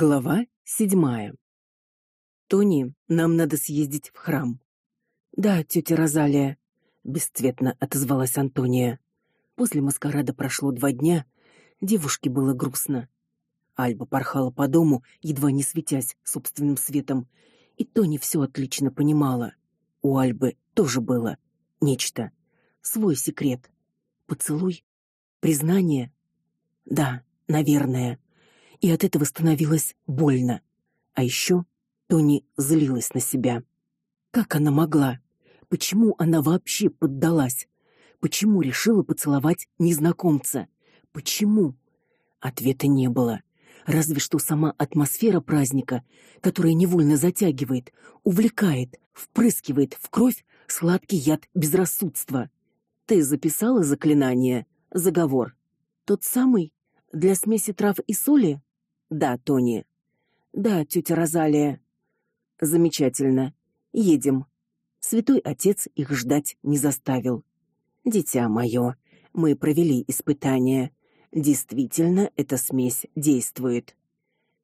Глава седьмая. Тони, нам надо съездить в храм. Да, тетя Розалия, бесцветно отозвалась Антония. После маскарада прошло два дня, девушке было грустно. Альба порхала по дому, едва не светясь собственным светом, и Тони все отлично понимала. У Альбы тоже было нечто, свой секрет. Поцелуй, признание. Да, наверное и от этого становилось больно. А еще Тони злилась на себя. Как она могла? Почему она вообще поддалась? Почему решила поцеловать незнакомца? Почему? Ответа не было. Разве что сама атмосфера праздника, которая невольно затягивает, увлекает, впрыскивает в кровь сладкий яд безрассудства. Ты записала заклинание, заговор. Тот самый для смеси трав и соли? Да, Тони. Да, тетя Розалия. Замечательно. Едем. Святой отец их ждать не заставил. Дитя мое, мы провели испытание. Действительно, эта смесь действует.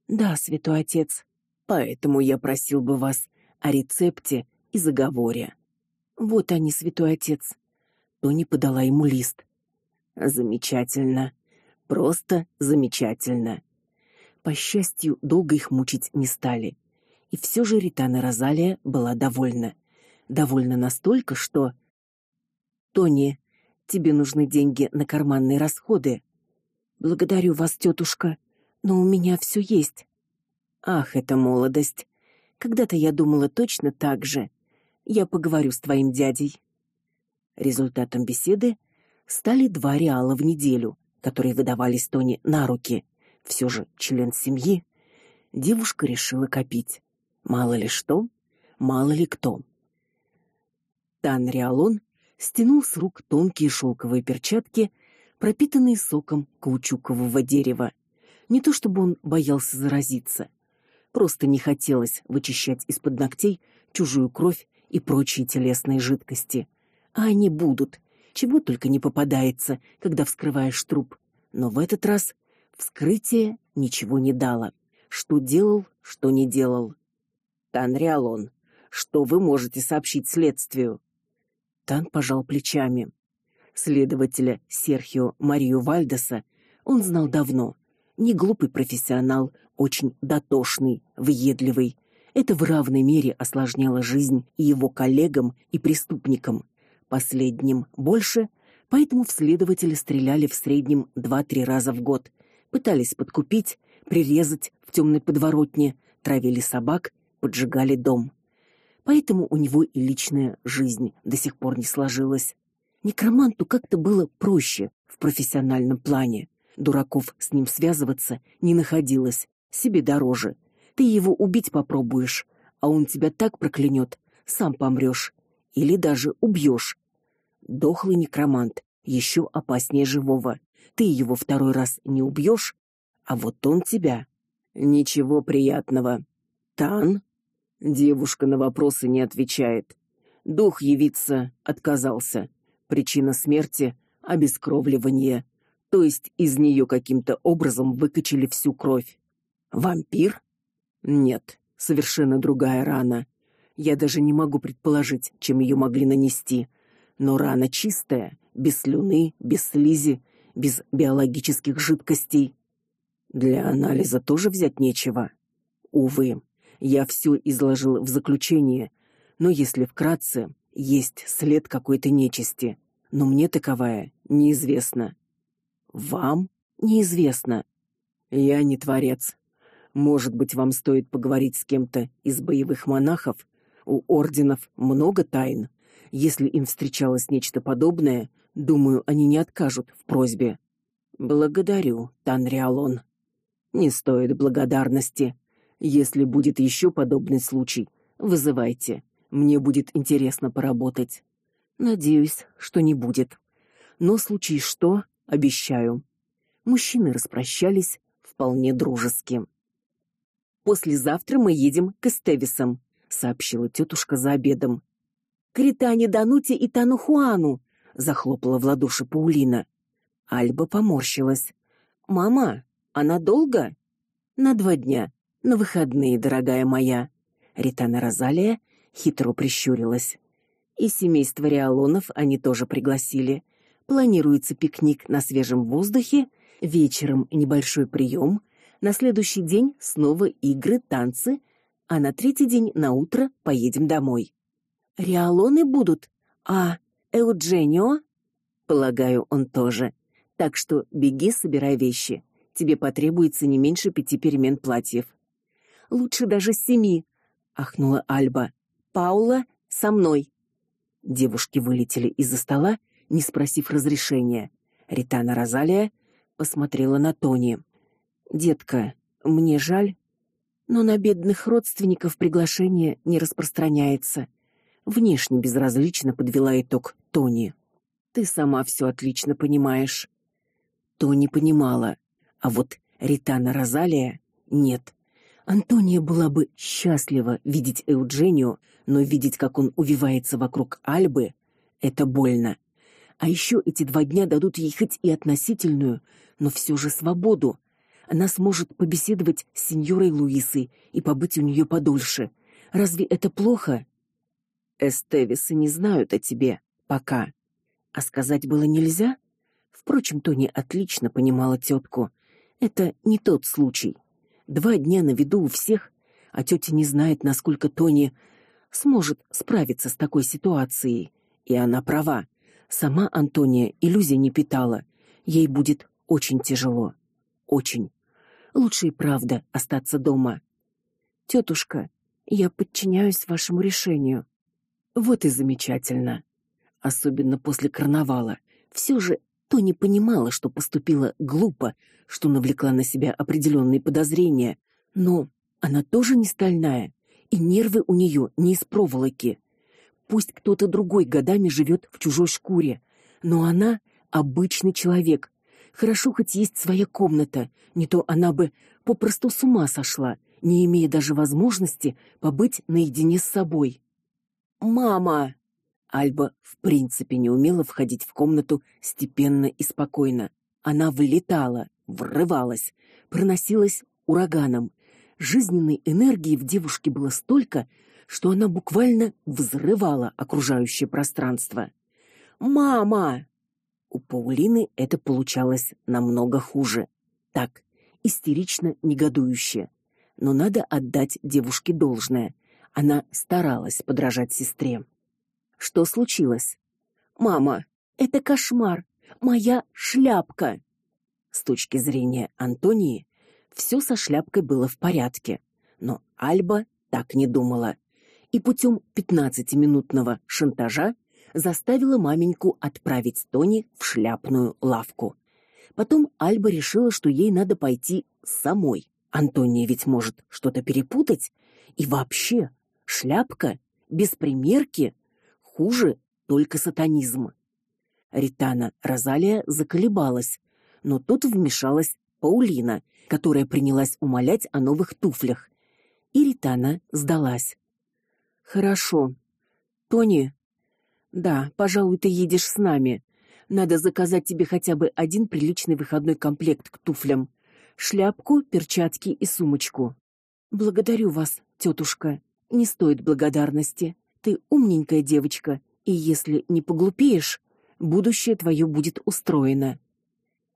Да, святой отец. Поэтому я просил бы вас о рецепте и заговоре. Вот они, святой отец. Тони подала ему лист. Замечательно. Просто замечательно. По счастью, долго их мучить не стали. И все же Ритана Розалия была довольна. Довольна настолько, что Тони, тебе нужны деньги на карманные расходы. Благодарю вас, тетушка, но у меня все есть. Ах, это молодость. Когда-то я думала точно так же. Я поговорю с твоим дядей. Результатом беседы стали два реала в неделю, которые выдавались Тони на руки все же член семьи, девушка решила копить. Мало ли что, мало ли кто. Тан Риалон стянул с рук тонкие шелковые перчатки, пропитанные соком каучукового дерева. Не то чтобы он боялся заразиться, просто не хотелось вычищать из-под ногтей чужую кровь и прочие телесные жидкости. А они будут, чего только не попадается, когда вскрываешь труп. Но в этот раз Вскрытие ничего не дало. Что делал, что не делал. Танриалон, что вы можете сообщить следствию? Тан пожал плечами. Следователя Серхио Марию Вальдеса он знал давно. Не глупый профессионал, очень дотошный, въедливый. Это в равной мере осложняло жизнь и его коллегам, и преступникам. Последним больше, поэтому в следователя стреляли в среднем 2-3 раза в год – пытались подкупить, прирезать в темной подворотне, травили собак, поджигали дом. Поэтому у него и личная жизнь до сих пор не сложилась. Некроманту как-то было проще в профессиональном плане. Дураков с ним связываться не находилось, себе дороже. Ты его убить попробуешь, а он тебя так проклянет, сам помрешь или даже убьешь. Дохлый некромант еще опаснее живого ты его второй раз не убьешь, а вот он тебя. Ничего приятного. Тан девушка на вопросы не отвечает. Дух явиться отказался. Причина смерти обескровливание, то есть из нее каким-то образом выкачали всю кровь. Вампир? Нет, совершенно другая рана. Я даже не могу предположить, чем ее могли нанести. Но рана чистая, без слюны, без слизи без биологических жидкостей. Для анализа тоже взять нечего. Увы, я все изложил в заключении, но если вкратце, есть след какой-то нечисти, но мне таковая неизвестна. Вам неизвестно. Я не творец. Может быть, вам стоит поговорить с кем-то из боевых монахов? У орденов много тайн. Если им встречалось нечто подобное, Думаю, они не откажут в просьбе. Благодарю, Танриалон. Не стоит благодарности. Если будет еще подобный случай, вызывайте. Мне будет интересно поработать. Надеюсь, что не будет. Но случай что, обещаю. Мужчины распрощались вполне дружески. Послезавтра мы едем к Эстевисам, сообщила тетушка за обедом. К Ритане Дануте и Тану Хуану, захлопала в ладоши Паулина. Альба поморщилась. Мама, она долго? На два дня. На выходные, дорогая моя. Ритана Розалия хитро прищурилась. И семейство Реалонов они тоже пригласили. Планируется пикник на свежем воздухе, вечером небольшой прием, на следующий день снова игры, танцы, а на третий день на утро поедем домой. Реалоны будут, а Эудженио? Полагаю, он тоже. Так что беги, собирай вещи. Тебе потребуется не меньше пяти перемен платьев. Лучше даже семи, ахнула Альба. Паула со мной. Девушки вылетели из-за стола, не спросив разрешения. Ритана Розалия посмотрела на Тони. Детка, мне жаль, но на бедных родственников приглашение не распространяется. Внешне безразлично подвела итог Тони. Ты сама все отлично понимаешь. Тони понимала, а вот Ритана Розалия нет. Антония была бы счастлива видеть Эуджению, но видеть, как он увивается вокруг Альбы, это больно. А еще эти два дня дадут ей хоть и относительную, но все же свободу. Она сможет побеседовать с сеньорой Луисой и побыть у нее подольше. Разве это плохо? Эстевисы не знают о тебе пока. А сказать было нельзя? Впрочем, Тони отлично понимала тетку. Это не тот случай. Два дня на виду у всех, а тетя не знает, насколько Тони сможет справиться с такой ситуацией. И она права. Сама Антония иллюзий не питала. Ей будет очень тяжело. Очень. Лучше и правда остаться дома. Тетушка, я подчиняюсь вашему решению. Вот и замечательно. Особенно после карнавала. Все же Тони понимала, что поступила глупо, что навлекла на себя определенные подозрения, но она тоже не стальная, и нервы у нее не из проволоки. Пусть кто-то другой годами живет в чужой шкуре, но она обычный человек. Хорошо хоть есть своя комната, не то она бы попросту с ума сошла, не имея даже возможности побыть наедине с собой. Мама, Альба в принципе не умела входить в комнату степенно и спокойно. Она влетала, врывалась, проносилась ураганом. Жизненной энергии в девушке было столько, что она буквально взрывала окружающее пространство. Мама. У Паулины это получалось намного хуже. Так, истерично негодующе. Но надо отдать девушке должное. Она старалась подражать сестре. Что случилось? Мама, это кошмар. Моя шляпка. С точки зрения Антонии, все со шляпкой было в порядке, но Альба так не думала. И путем пятнадцатиминутного шантажа заставила маменьку отправить Тони в шляпную лавку. Потом Альба решила, что ей надо пойти самой. Антония ведь может что-то перепутать, и вообще, шляпка без примерки Хуже только сатанизм. Ритана Розалия заколебалась, но тут вмешалась Паулина, которая принялась умолять о новых туфлях. И Ритана сдалась. Хорошо. Тони. Да, пожалуй, ты едешь с нами. Надо заказать тебе хотя бы один приличный выходной комплект к туфлям: шляпку, перчатки и сумочку. Благодарю вас, тетушка. Не стоит благодарности. Ты умненькая девочка, и если не поглупеешь, будущее твое будет устроено.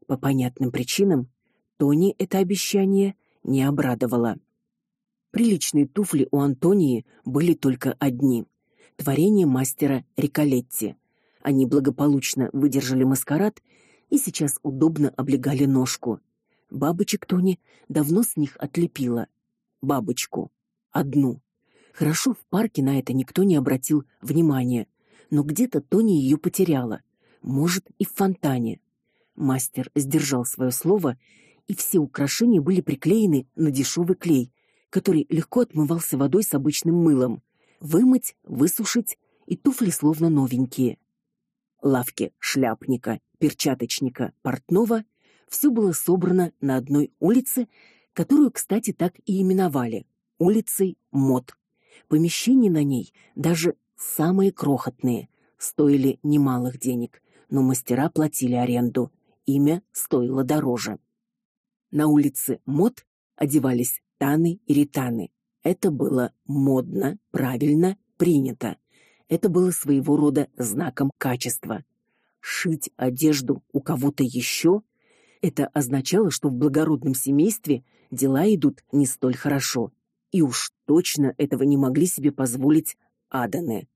По понятным причинам Тони это обещание не обрадовало. Приличные туфли у Антонии были только одни творение мастера Риколетти. Они благополучно выдержали маскарад и сейчас удобно облегали ножку. Бабочек Тони давно с них отлепила. Бабочку одну. Хорошо в парке на это никто не обратил внимания, но где-то Тони ее потеряла. Может, и в фонтане. Мастер сдержал свое слово, и все украшения были приклеены на дешевый клей, который легко отмывался водой с обычным мылом. Вымыть, высушить, и туфли словно новенькие. Лавки шляпника, перчаточника, портного все было собрано на одной улице, которую, кстати, так и именовали улицей Мод. Помещения на ней, даже самые крохотные, стоили немалых денег, но мастера платили аренду. Имя стоило дороже. На улице Мод одевались Таны и Ританы. Это было модно, правильно, принято. Это было своего рода знаком качества. Шить одежду у кого-то еще это означало, что в благородном семействе дела идут не столь хорошо. И уж точно этого не могли себе позволить Аданы.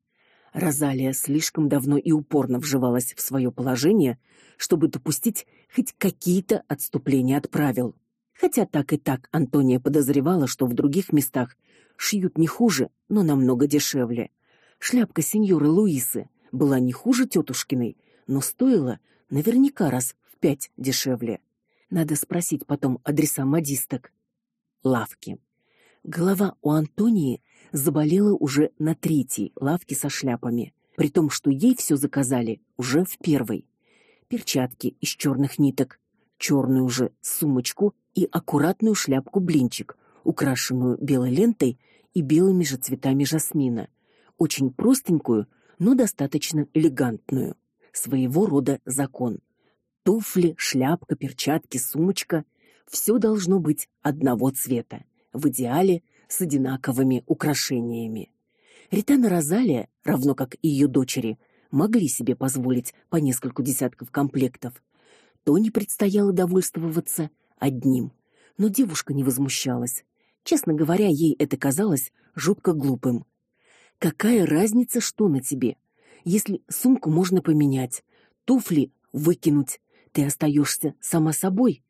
Розалия слишком давно и упорно вживалась в свое положение, чтобы допустить хоть какие-то отступления от правил. Хотя так и так Антония подозревала, что в других местах шьют не хуже, но намного дешевле. Шляпка сеньоры Луисы была не хуже тетушкиной, но стоила наверняка раз в пять дешевле. Надо спросить потом адреса модисток. Лавки. Голова у Антонии заболела уже на третьей лавке со шляпами, при том, что ей все заказали уже в первой. Перчатки из черных ниток, черную же сумочку и аккуратную шляпку-блинчик, украшенную белой лентой и белыми же цветами жасмина. Очень простенькую, но достаточно элегантную. Своего рода закон. Туфли, шляпка, перчатки, сумочка все должно быть одного цвета в идеале с одинаковыми украшениями. Ритана Розалия, равно как и ее дочери, могли себе позволить по нескольку десятков комплектов. То не предстояло довольствоваться одним. Но девушка не возмущалась. Честно говоря, ей это казалось жутко глупым. Какая разница, что на тебе? Если сумку можно поменять, туфли выкинуть, ты остаешься сама собой.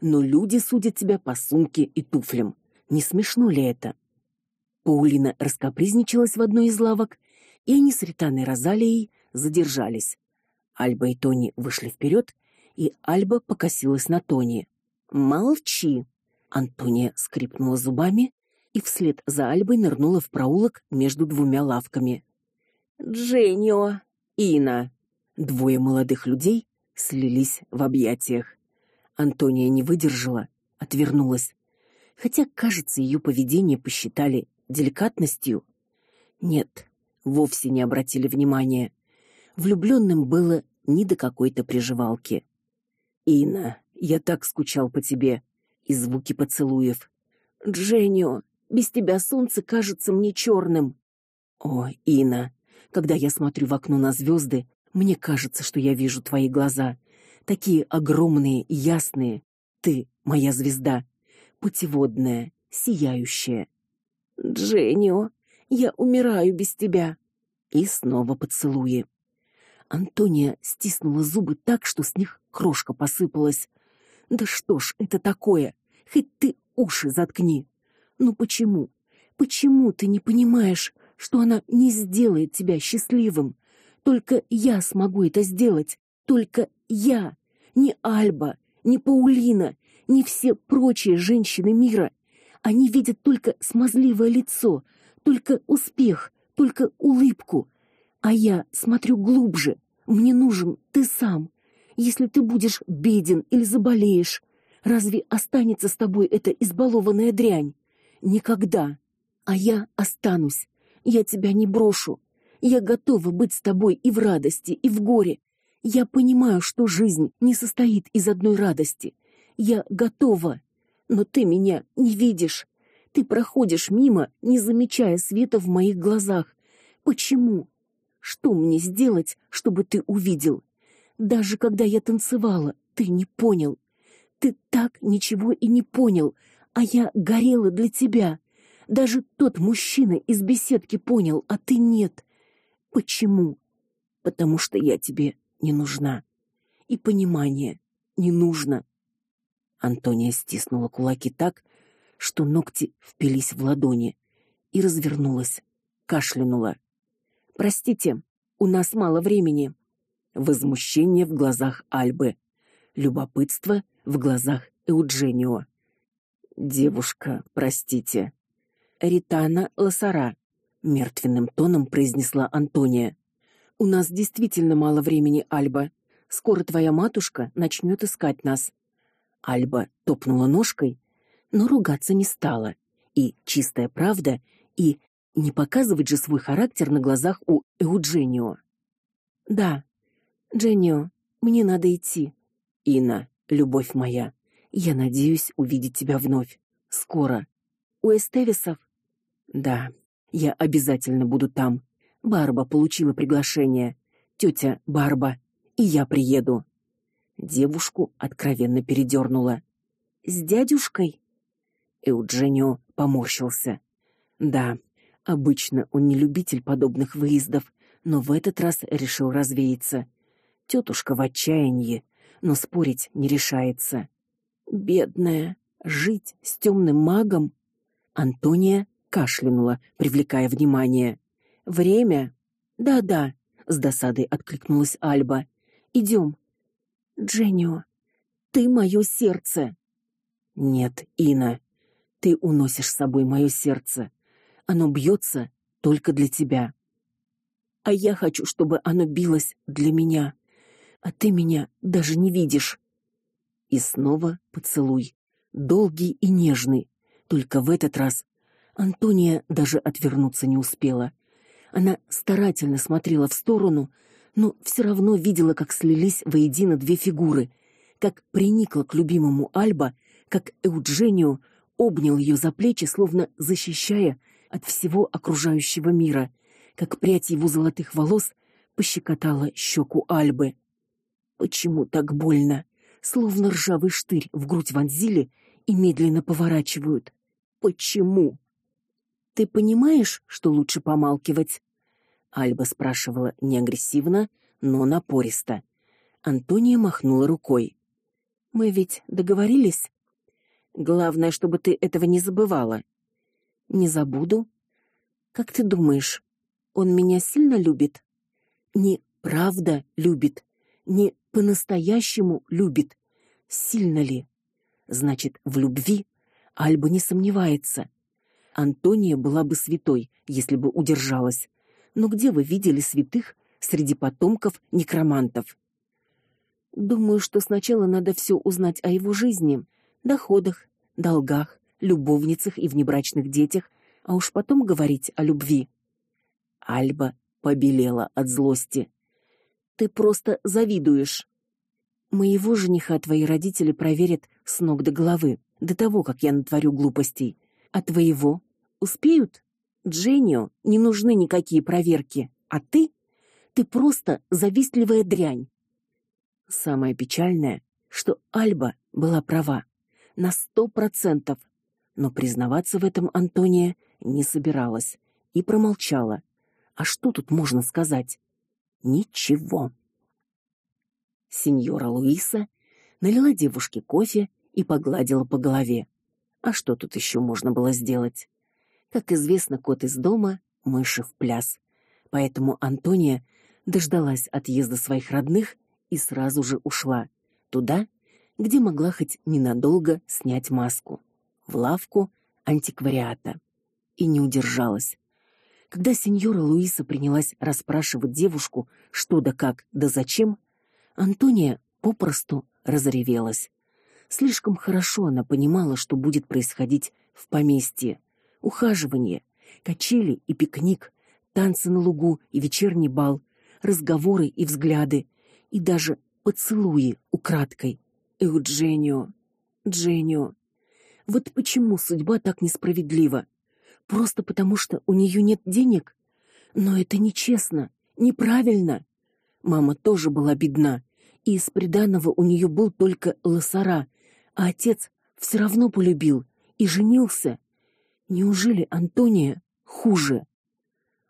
Но люди судят тебя по сумке и туфлям. Не смешно ли это? Паулина раскапризничалась в одной из лавок, и они с Ританой Розалией задержались. Альба и Тони вышли вперед, и Альба покосилась на Тони. "Молчи", Антония скрипнула зубами и вслед за Альбой нырнула в проулок между двумя лавками. "Дженнио, Ина". Двое молодых людей слились в объятиях. Антония не выдержала, отвернулась хотя, кажется, ее поведение посчитали деликатностью. Нет, вовсе не обратили внимания. Влюбленным было ни до какой-то приживалки. Ина, я так скучал по тебе, и звуки поцелуев. Дженнио, без тебя солнце кажется мне черным. О, Ина, когда я смотрю в окно на звезды, мне кажется, что я вижу твои глаза, такие огромные и ясные. Ты моя звезда путеводная, сияющая. Дженнио, я умираю без тебя. И снова поцелуи. Антония стиснула зубы так, что с них крошка посыпалась. Да что ж это такое? Хоть ты уши заткни. Ну почему? Почему ты не понимаешь, что она не сделает тебя счастливым? Только я смогу это сделать, только я, не Альба, не Паулина, не все прочие женщины мира. Они видят только смазливое лицо, только успех, только улыбку. А я смотрю глубже. Мне нужен ты сам. Если ты будешь беден или заболеешь, разве останется с тобой эта избалованная дрянь? Никогда. А я останусь. Я тебя не брошу. Я готова быть с тобой и в радости, и в горе. Я понимаю, что жизнь не состоит из одной радости. Я готова, но ты меня не видишь. Ты проходишь мимо, не замечая света в моих глазах. Почему? Что мне сделать, чтобы ты увидел? Даже когда я танцевала, ты не понял. Ты так ничего и не понял, а я горела для тебя. Даже тот мужчина из беседки понял, а ты нет. Почему? Потому что я тебе не нужна. И понимание не нужно. Антония стиснула кулаки так, что ногти впились в ладони, и развернулась, кашлянула. Простите, у нас мало времени. Возмущение в глазах Альбы, любопытство в глазах Эудженио. Девушка, простите. Ритана Лосара мертвенным тоном произнесла Антония. У нас действительно мало времени, Альба. Скоро твоя матушка начнет искать нас. Альба топнула ножкой, но ругаться не стала. И чистая правда, и не показывать же свой характер на глазах у Эудженио. Да. Дженнио, мне надо идти. Ина, любовь моя, я надеюсь увидеть тебя вновь скоро. у Эстевисов? Да, я обязательно буду там. Барба получила приглашение. Тетя Барба, и я приеду. Девушку откровенно передернуло. С дядюшкой? Эудженио поморщился. Да, обычно он не любитель подобных выездов, но в этот раз решил развеяться. Тетушка в отчаянии, но спорить не решается. Бедная, жить с темным магом? Антония кашлянула, привлекая внимание. Время? Да-да, с досадой откликнулась Альба. Идем. Дженнио, ты мое сердце. Нет, Ина, ты уносишь с собой мое сердце. Оно бьется только для тебя. А я хочу, чтобы оно билось для меня. А ты меня даже не видишь. И снова поцелуй, долгий и нежный. Только в этот раз Антония даже отвернуться не успела. Она старательно смотрела в сторону, но все равно видела, как слились воедино две фигуры, как приникла к любимому Альба, как Эудженио обнял ее за плечи, словно защищая от всего окружающего мира, как прядь его золотых волос пощекотала щеку Альбы. Почему так больно? Словно ржавый штырь в грудь вонзили и медленно поворачивают. Почему? Ты понимаешь, что лучше помалкивать? Альба спрашивала не агрессивно, но напористо. Антония махнула рукой. Мы ведь договорились. Главное, чтобы ты этого не забывала. Не забуду. Как ты думаешь, он меня сильно любит? Не правда любит, не по-настоящему любит. Сильно ли? Значит, в любви Альба не сомневается. Антония была бы святой, если бы удержалась. Но где вы видели святых среди потомков некромантов? Думаю, что сначала надо все узнать о его жизни, доходах, долгах, любовницах и внебрачных детях, а уж потом говорить о любви. Альба побелела от злости. Ты просто завидуешь. Моего жениха твои родители проверят с ног до головы, до того, как я натворю глупостей. А твоего успеют? Дженнио не нужны никакие проверки, а ты ты просто завистливая дрянь. Самое печальное, что Альба была права на сто процентов, но признаваться в этом Антония не собиралась и промолчала. А что тут можно сказать? Ничего. Сеньора Луиса налила девушке кофе и погладила по голове. А что тут еще можно было сделать? Как известно, кот из дома, мыши в пляс. Поэтому Антония дождалась отъезда своих родных и сразу же ушла туда, где могла хоть ненадолго снять маску, в лавку антиквариата. И не удержалась. Когда сеньора Луиса принялась расспрашивать девушку, что да как, да зачем, Антония попросту разревелась. Слишком хорошо она понимала, что будет происходить в поместье. Ухаживание, качели и пикник, танцы на лугу и вечерний бал, разговоры и взгляды, и даже поцелуи украдкой. Эудженио, Дженио. Вот почему судьба так несправедлива? Просто потому, что у нее нет денег? Но это нечестно, неправильно. Мама тоже была бедна, и из приданого у нее был только лосара, а отец все равно полюбил и женился. Неужели Антония хуже?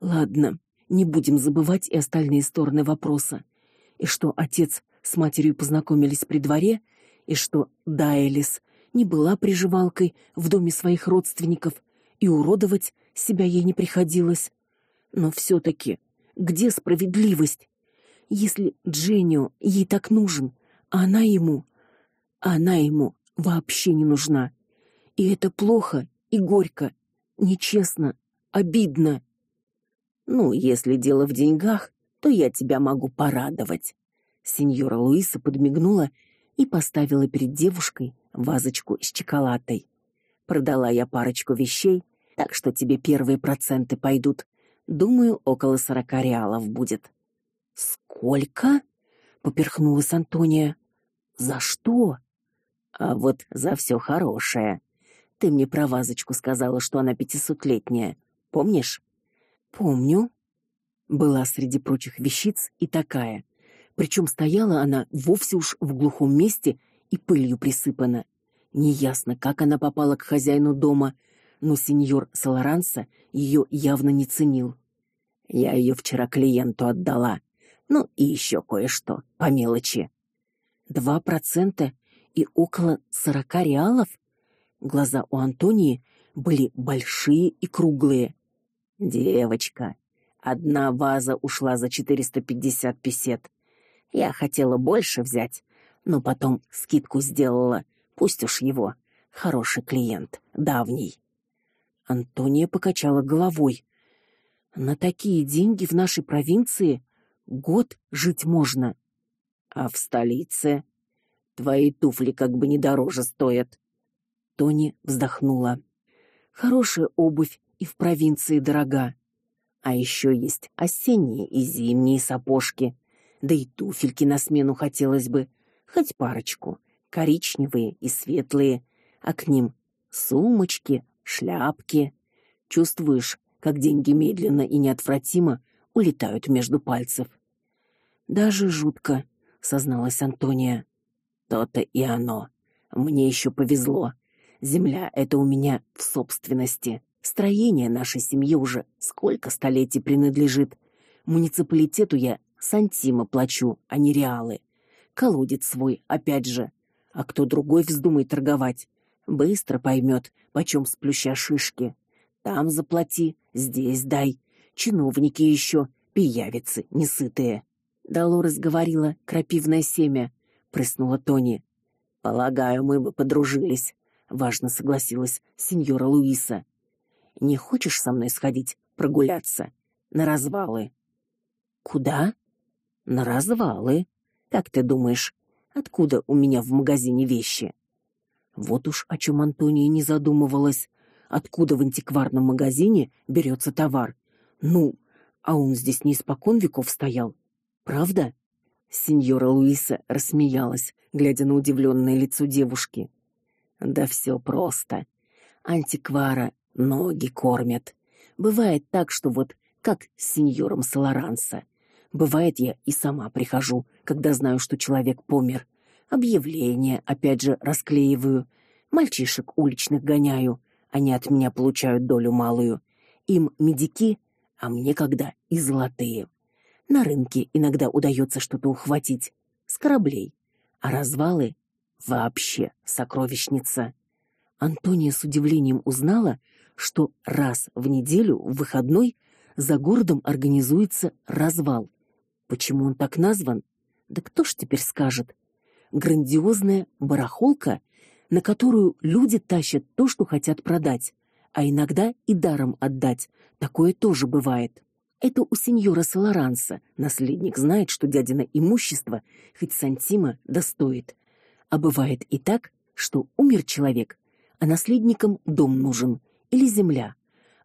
Ладно, не будем забывать и остальные стороны вопроса. И что отец с матерью познакомились при дворе, и что Дайлис не была приживалкой в доме своих родственников, и уродовать себя ей не приходилось. Но все таки где справедливость? Если Дженнио ей так нужен, а она ему, а она ему вообще не нужна. И это плохо и горько, нечестно, обидно. Ну, если дело в деньгах, то я тебя могу порадовать. Сеньора Луиса подмигнула и поставила перед девушкой вазочку с чоколадой. Продала я парочку вещей, так что тебе первые проценты пойдут. Думаю, около сорока реалов будет. Сколько? поперхнулась Антония. За что? А вот за все хорошее. Ты мне про вазочку сказала, что она пятисотлетняя. Помнишь? Помню. Была среди прочих вещиц и такая. Причем стояла она вовсе уж в глухом месте и пылью присыпана. Неясно, как она попала к хозяину дома, но сеньор Саларанса ее явно не ценил. Я ее вчера клиенту отдала. Ну и еще кое-что по мелочи. Два процента и около сорока реалов. Глаза у Антонии были большие и круглые. Девочка, одна ваза ушла за 450 песет. Я хотела больше взять, но потом скидку сделала. Пусть уж его. Хороший клиент, давний. Антония покачала головой. На такие деньги в нашей провинции год жить можно. А в столице твои туфли как бы не дороже стоят. Тони вздохнула. Хорошая обувь и в провинции дорога. А еще есть осенние и зимние сапожки, да и туфельки на смену хотелось бы, хоть парочку, коричневые и светлые, а к ним сумочки, шляпки. Чувствуешь, как деньги медленно и неотвратимо улетают между пальцев. Даже жутко, созналась Антония. То-то и оно. Мне еще повезло. Земля это у меня в собственности. Строение нашей семьи уже сколько столетий принадлежит. Муниципалитету я сантимы плачу, а не реалы. Колодец свой, опять же. А кто другой вздумает торговать, быстро поймет, почем сплюща шишки. Там заплати, здесь дай. Чиновники еще пиявицы несытые. Долорес говорила крапивное семя, прыснула Тони. Полагаю, мы бы подружились, важно согласилась сеньора Луиса. Не хочешь со мной сходить прогуляться на развалы? Куда? На развалы. Как ты думаешь, откуда у меня в магазине вещи? Вот уж о чем Антония не задумывалась откуда в антикварном магазине берется товар. Ну, а он здесь не испокон веков стоял. Правда? Сеньора Луиса рассмеялась, глядя на удивленное лицо девушки. Да все просто. Антиквара ноги кормят. Бывает так, что вот как с сеньором Саларанса. Бывает я и сама прихожу, когда знаю, что человек помер. Объявления опять же расклеиваю, мальчишек уличных гоняю, они от меня получают долю малую. Им медики, а мне когда и золотые. На рынке иногда удается что-то ухватить с кораблей, а развалы вообще сокровищница. Антония с удивлением узнала, что раз в неделю в выходной за городом организуется развал. Почему он так назван? Да кто ж теперь скажет? Грандиозная барахолка на которую люди тащат то, что хотят продать, а иногда и даром отдать. Такое тоже бывает. Это у сеньора Саларанса. Наследник знает, что дядина имущество хоть сантима достоит. А бывает и так, что умер человек, а наследникам дом нужен или земля,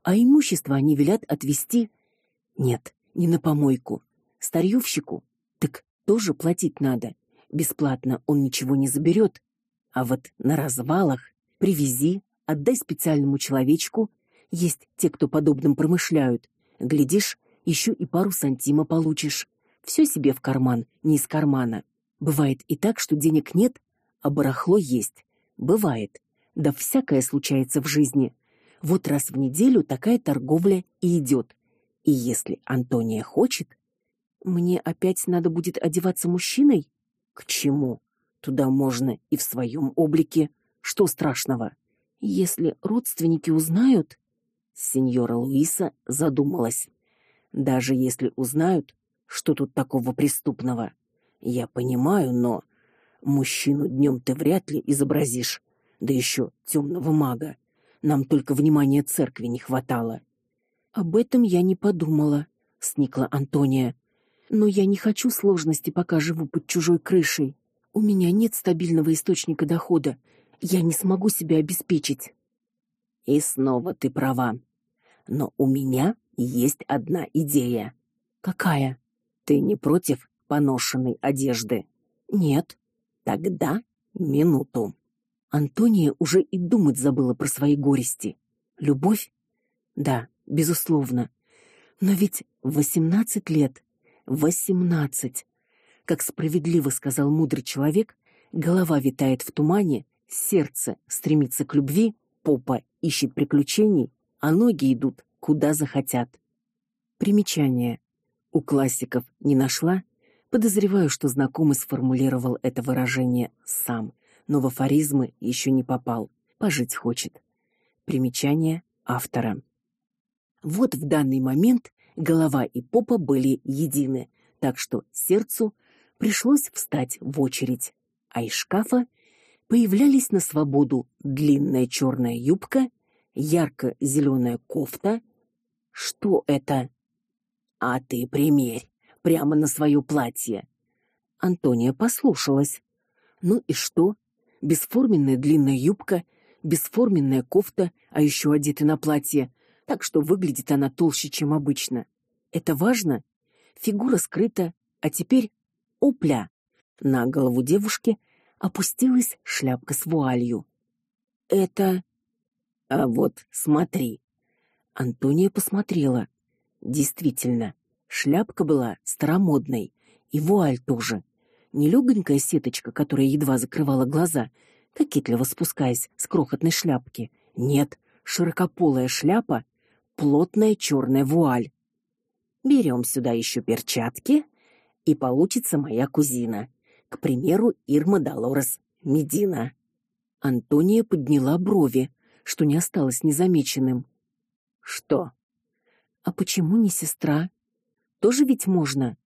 а имущество они велят отвезти нет, не на помойку, старьевщику. Так тоже платить надо. Бесплатно он ничего не заберет, а вот на развалах привези, отдай специальному человечку. Есть те, кто подобным промышляют. Глядишь, еще и пару сантима получишь. Все себе в карман, не из кармана. Бывает и так, что денег нет, а барахло есть. Бывает. Да всякое случается в жизни. Вот раз в неделю такая торговля и идет. И если Антония хочет, мне опять надо будет одеваться мужчиной? К чему? Туда можно и в своем облике. Что страшного? Если родственники узнают, сеньора Луиса задумалась. Даже если узнают, что тут такого преступного? Я понимаю, но мужчину днем ты вряд ли изобразишь, да еще темного мага. Нам только внимания церкви не хватало. Об этом я не подумала, сникла Антония. Но я не хочу сложности, пока живу под чужой крышей. У меня нет стабильного источника дохода. Я не смогу себя обеспечить. И снова ты права. Но у меня есть одна идея. Какая? Ты не против поношенной одежды? Нет. Тогда минуту. Антония уже и думать забыла про свои горести. Любовь? Да, безусловно. Но ведь восемнадцать лет, восемнадцать. Как справедливо сказал мудрый человек, голова витает в тумане, сердце стремится к любви, попа ищет приключений, а ноги идут куда захотят. Примечание. У классиков не нашла, подозреваю, что знакомый сформулировал это выражение сам, но в афоризмы еще не попал. Пожить хочет. Примечание автора. Вот в данный момент голова и попа были едины, так что сердцу пришлось встать в очередь, а из шкафа появлялись на свободу длинная черная юбка, ярко зеленая кофта. Что это? А ты примерь прямо на свое платье. Антония послушалась. Ну и что? Бесформенная длинная юбка, бесформенная кофта, а еще одета на платье, так что выглядит она толще, чем обычно. Это важно? Фигура скрыта, а теперь опля. На голову девушки опустилась шляпка с вуалью. Это А вот, смотри. Антония посмотрела. Действительно, шляпка была старомодной, и вуаль тоже. Не легонькая сеточка, которая едва закрывала глаза, кокетливо спускаясь с крохотной шляпки. Нет, широкополая шляпа, плотная черная вуаль. Берем сюда еще перчатки, и получится моя кузина. К примеру, Ирма Долорес Медина. Антония подняла брови, что не осталось незамеченным. Что? А почему не сестра? Тоже ведь можно.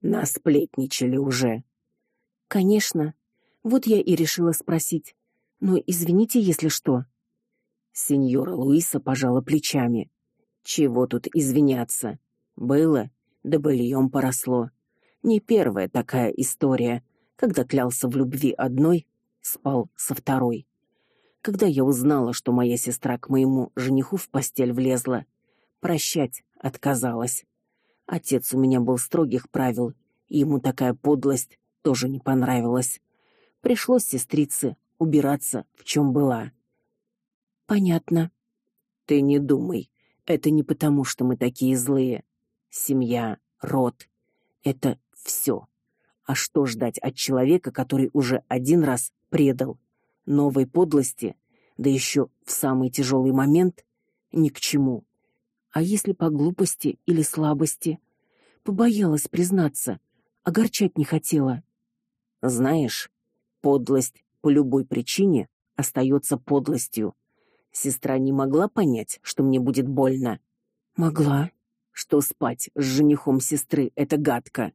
Насплетничали уже. Конечно. Вот я и решила спросить. Но извините, если что. Сеньора Луиса пожала плечами. Чего тут извиняться? Было, да быльем поросло. Не первая такая история, когда клялся в любви одной, спал со второй. Когда я узнала, что моя сестра к моему жениху в постель влезла, прощать отказалась. Отец у меня был строгих правил, и ему такая подлость тоже не понравилась. Пришлось сестрице убираться, в чем была. Понятно. Ты не думай, это не потому, что мы такие злые. Семья, род это все. А что ждать от человека, который уже один раз предал? Новой подлости, да еще в самый тяжелый момент, ни к чему. А если по глупости или слабости? Побоялась признаться, огорчать не хотела. Знаешь, подлость по любой причине остается подлостью. Сестра не могла понять, что мне будет больно. Могла, что спать с женихом сестры это гадко.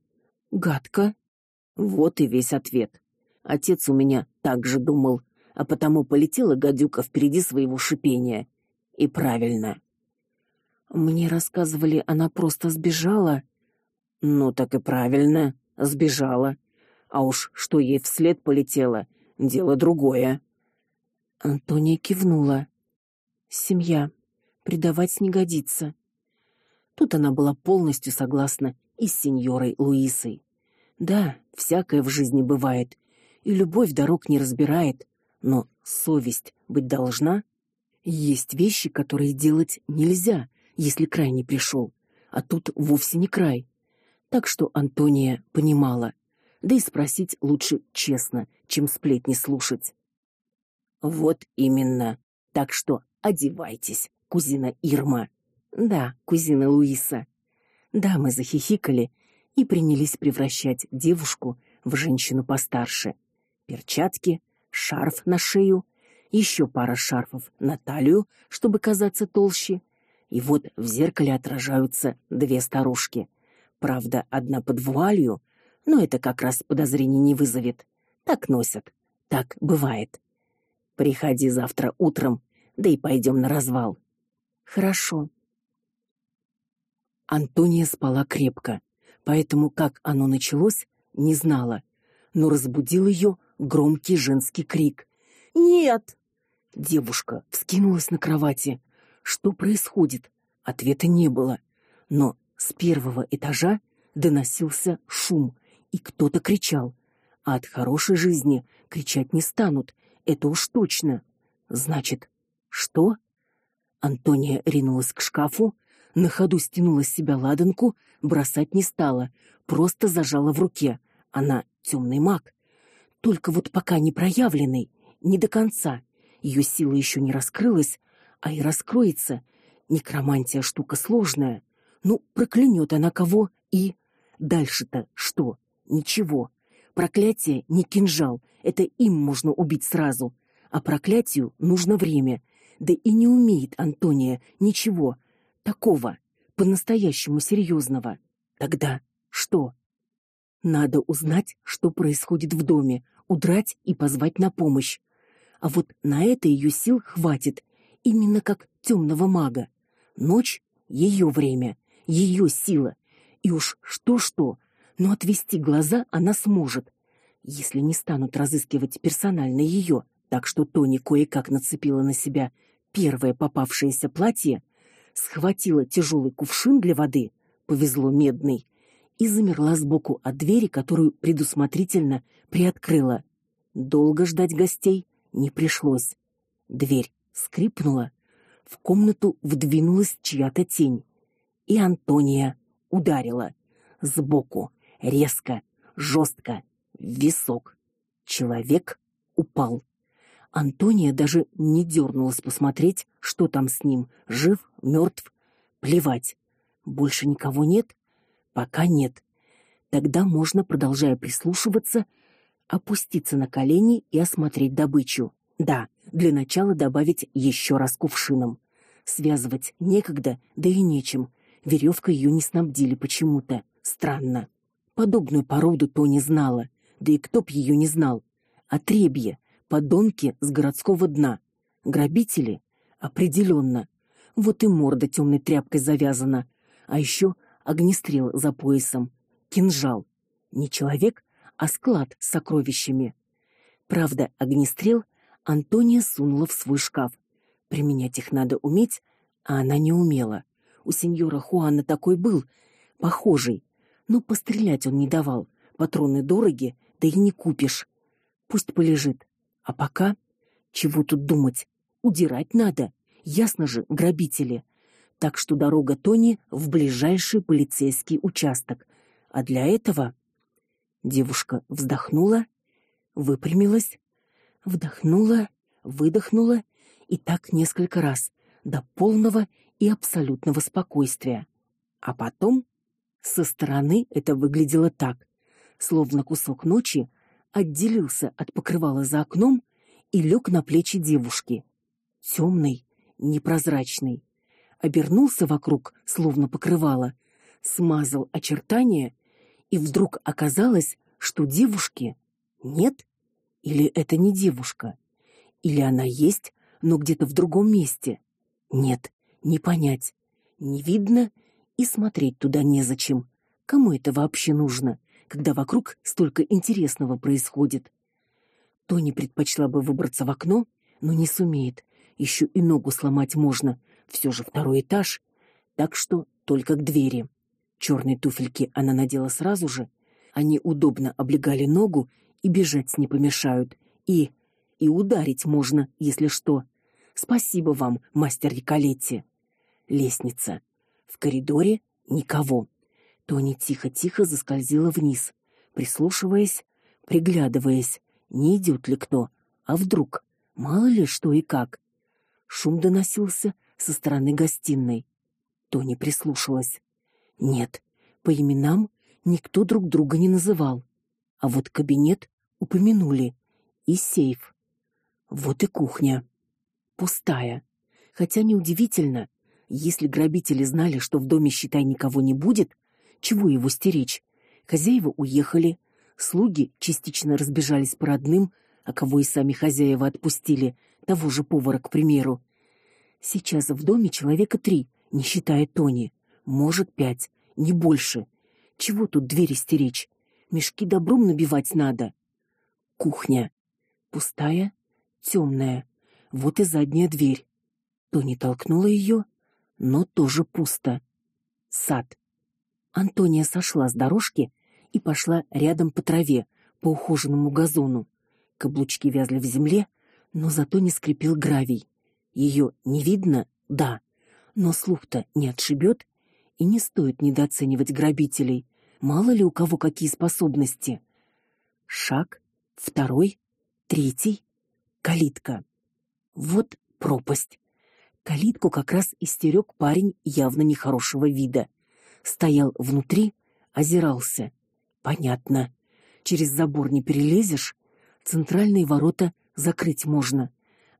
Гадко. Вот и весь ответ. Отец у меня так же думал, а потому полетела гадюка впереди своего шипения. И правильно. Мне рассказывали, она просто сбежала. Ну так и правильно, сбежала. А уж что ей вслед полетело, дело другое. Антония кивнула. Семья предавать не годится. Тут она была полностью согласна и с сеньорой Луисой. Да, всякое в жизни бывает, и любовь дорог не разбирает, но совесть быть должна. Есть вещи, которые делать нельзя, если край не пришел, а тут вовсе не край. Так что Антония понимала, да и спросить лучше честно, чем сплетни слушать. Вот именно. Так что одевайтесь, кузина Ирма. Да, кузина Луиса. Дамы захихикали и принялись превращать девушку в женщину постарше. Перчатки, шарф на шею, еще пара шарфов на талию, чтобы казаться толще. И вот в зеркале отражаются две старушки. Правда, одна под вуалью, но это как раз подозрений не вызовет. Так носят, так бывает. Приходи завтра утром, да и пойдем на развал. Хорошо. Антония спала крепко поэтому как оно началось, не знала, но разбудил ее громкий женский крик. "Нет!" Девушка вскинулась на кровати. Что происходит? Ответа не было, но с первого этажа доносился шум, и кто-то кричал. А от хорошей жизни кричать не станут. это уж точно. Значит, что? Антония ринулась к шкафу, на ходу стянула с себя ладанку, бросать не стала, просто зажала в руке. Она темный маг. Только вот пока не проявленный, не до конца. Ее сила еще не раскрылась, а и раскроется. Некромантия штука сложная. Ну, проклянет она кого и дальше-то что? Ничего. Проклятие не кинжал, это им можно убить сразу, а проклятию нужно время. Да и не умеет Антония ничего такого, по-настоящему серьезного. Тогда что? Надо узнать, что происходит в доме, удрать и позвать на помощь. А вот на это ее сил хватит, именно как темного мага. Ночь ее время, ее сила. И уж что-что, но отвести глаза она сможет, если не станут разыскивать персонально ее. Так что Тони кое-как нацепила на себя первое попавшееся платье, схватила тяжелый кувшин для воды, повезло медный, и замерла сбоку от двери, которую предусмотрительно приоткрыла. Долго ждать гостей не пришлось. Дверь скрипнула, в комнату вдвинулась чья-то тень, и Антония ударила сбоку, резко, жестко, в висок. Человек упал. Антония даже не дернулась посмотреть, что там с ним, жив, мертв, плевать. Больше никого нет? Пока нет. Тогда можно, продолжая прислушиваться, опуститься на колени и осмотреть добычу. Да, для начала добавить еще раз кувшином. Связывать некогда, да и нечем. Веревкой ее не снабдили почему-то. Странно. Подобную породу то не знала, да и кто б ее не знал. Отребье, подонки с городского дна, грабители определенно. Вот и морда темной тряпкой завязана, а еще огнестрел за поясом, кинжал. Не человек, а склад с сокровищами. Правда, огнестрел Антония сунула в свой шкаф. Применять их надо уметь, а она не умела. У сеньора Хуана такой был, похожий, но пострелять он не давал. Патроны дороги, да и не купишь. Пусть полежит. А пока чего тут думать? Удирать надо. Ясно же, грабители. Так что дорога Тони в ближайший полицейский участок. А для этого девушка вздохнула, выпрямилась, вдохнула, выдохнула и так несколько раз до полного и абсолютного спокойствия. А потом со стороны это выглядело так, словно кусок ночи отделился от покрывала за окном и лег на плечи девушки. Темный, непрозрачный, обернулся вокруг, словно покрывало, смазал очертания, и вдруг оказалось, что девушки нет, или это не девушка, или она есть, но где-то в другом месте. Нет, не понять. Не видно и смотреть туда незачем. Кому это вообще нужно? когда вокруг столько интересного происходит. Тони предпочла бы выбраться в окно, но не сумеет. Еще и ногу сломать можно, все же второй этаж, так что только к двери. Черные туфельки она надела сразу же, они удобно облегали ногу и бежать не помешают. И и ударить можно, если что. Спасибо вам, мастер Риколетти. Лестница. В коридоре никого. Тони тихо-тихо заскользила вниз, прислушиваясь, приглядываясь, не идет ли кто, а вдруг, мало ли что и как. Шум доносился со стороны гостиной. Тони прислушалась. Нет, по именам никто друг друга не называл. А вот кабинет упомянули и сейф. Вот и кухня. Пустая. Хотя неудивительно, если грабители знали, что в доме считай никого не будет, чего его стеречь? Хозяева уехали, слуги частично разбежались по родным, а кого и сами хозяева отпустили, того же повара, к примеру. Сейчас в доме человека три, не считая Тони, может пять, не больше. Чего тут двери стеречь? Мешки добром набивать надо. Кухня пустая, темная. Вот и задняя дверь. Тони толкнула ее, но тоже пусто. Сад. Антония сошла с дорожки и пошла рядом по траве, по ухоженному газону. Каблучки вязли в земле, но зато не скрипел гравий. Ее не видно, да, но слух-то не отшибет, и не стоит недооценивать грабителей. Мало ли у кого какие способности. Шаг, второй, третий, калитка. Вот пропасть. Калитку как раз истерёг парень явно нехорошего вида. Стоял внутри, озирался. Понятно. Через забор не перелезешь, центральные ворота закрыть можно,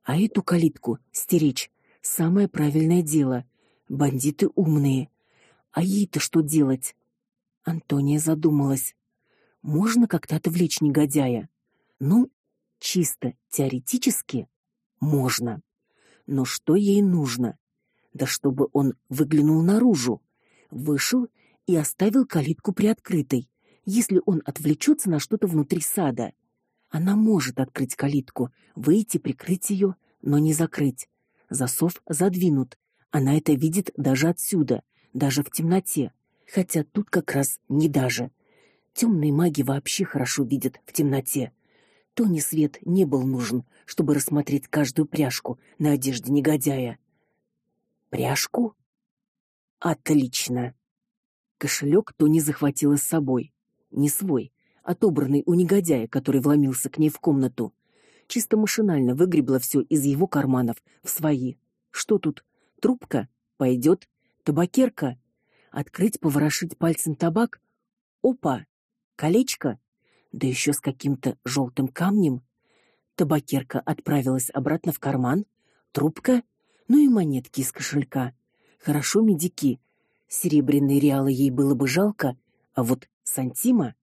а эту калитку стеречь самое правильное дело. Бандиты умные. А ей-то что делать? Антония задумалась. Можно как-то отвлечь негодяя. Ну, чисто теоретически можно. Но что ей нужно? Да чтобы он выглянул наружу, вышел и оставил калитку приоткрытой, если он отвлечется на что-то внутри сада. Она может открыть калитку, выйти, прикрыть ее, но не закрыть. Засов задвинут. Она это видит даже отсюда, даже в темноте. Хотя тут как раз не даже. Темные маги вообще хорошо видят в темноте. Тони свет не был нужен, чтобы рассмотреть каждую пряжку на одежде негодяя. Пряжку? Отлично. Кошелек Тони захватила с собой. Не свой, отобранный у негодяя, который вломился к ней в комнату. Чисто машинально выгребла все из его карманов в свои. Что тут? Трубка пойдет, табакерка, открыть, поворошить пальцем табак. Опа, колечко да еще с каким-то желтым камнем. Табакерка отправилась обратно в карман, трубка, ну и монетки из кошелька. Хорошо медики. Серебряные реалы ей было бы жалко, а вот сантима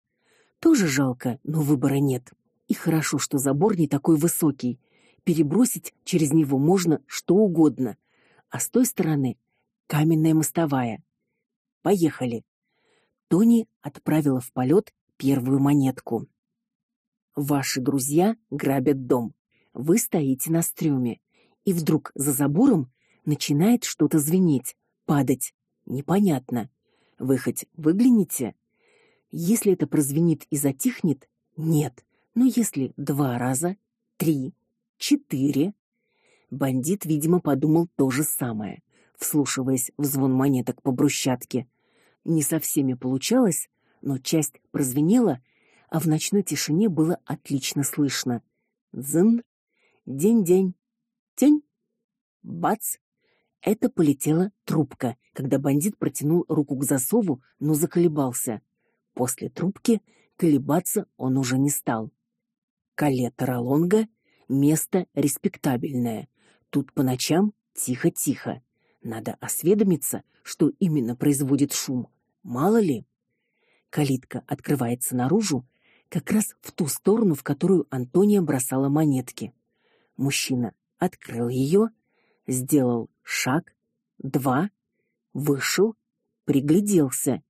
тоже жалко, но выбора нет. И хорошо, что забор не такой высокий. Перебросить через него можно что угодно. А с той стороны каменная мостовая. Поехали. Тони отправила в полет первую монетку. Ваши друзья грабят дом. Вы стоите на стрёме, и вдруг за забором начинает что-то звенеть, падать. Непонятно. Вы хоть выгляните? Если это прозвенит и затихнет, нет. Но если два раза, три, четыре, бандит, видимо, подумал то же самое, вслушиваясь в звон монеток по брусчатке. Не со всеми получалось, но часть прозвенела, а в ночной тишине было отлично слышно. Зын, день-день, тень, бац. Это полетела трубка, когда бандит протянул руку к засову, но заколебался. После трубки колебаться он уже не стал. Кале Таралонга место респектабельное. Тут по ночам тихо-тихо. Надо осведомиться, что именно производит шум. Мало ли. Калитка открывается наружу, как раз в ту сторону, в которую Антония бросала монетки. Мужчина открыл ее, сделал шаг, два, вышел, пригляделся.